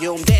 volume down.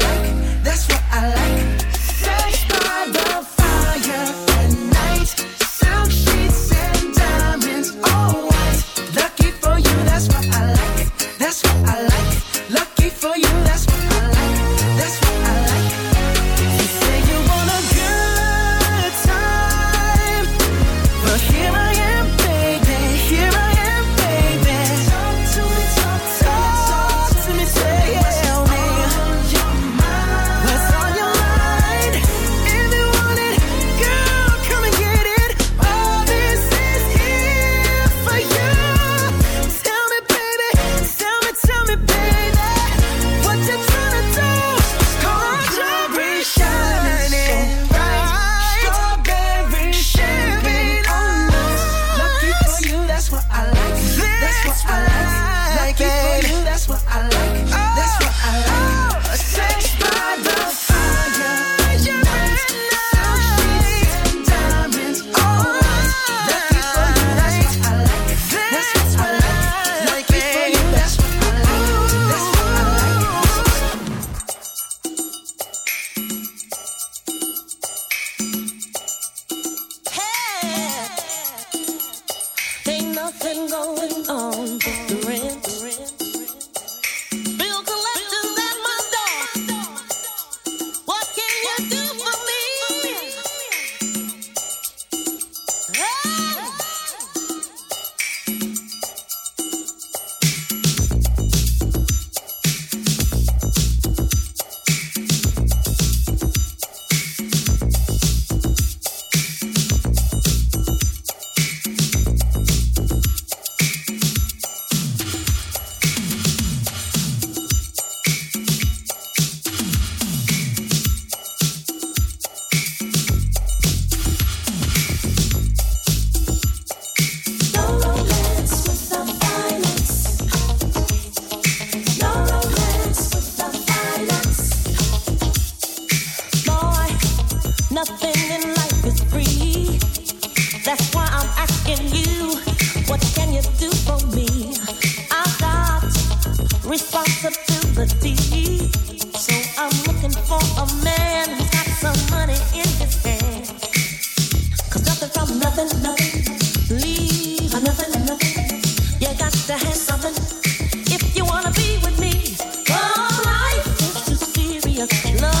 love.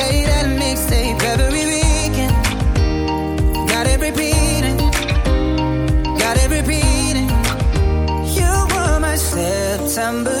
remember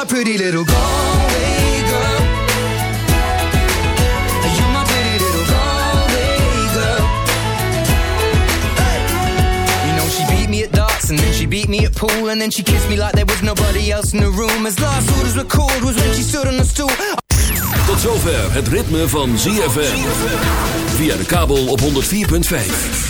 my pretty little Galway girl. You're my pretty little Galway girl. You know she beat me at darts and then she beat me at pool and then she kissed me like there was nobody else in the room. As last orders were called was when she stood on the stool. Tot zover het ritme van ZFM. Via de kabel op 104.5.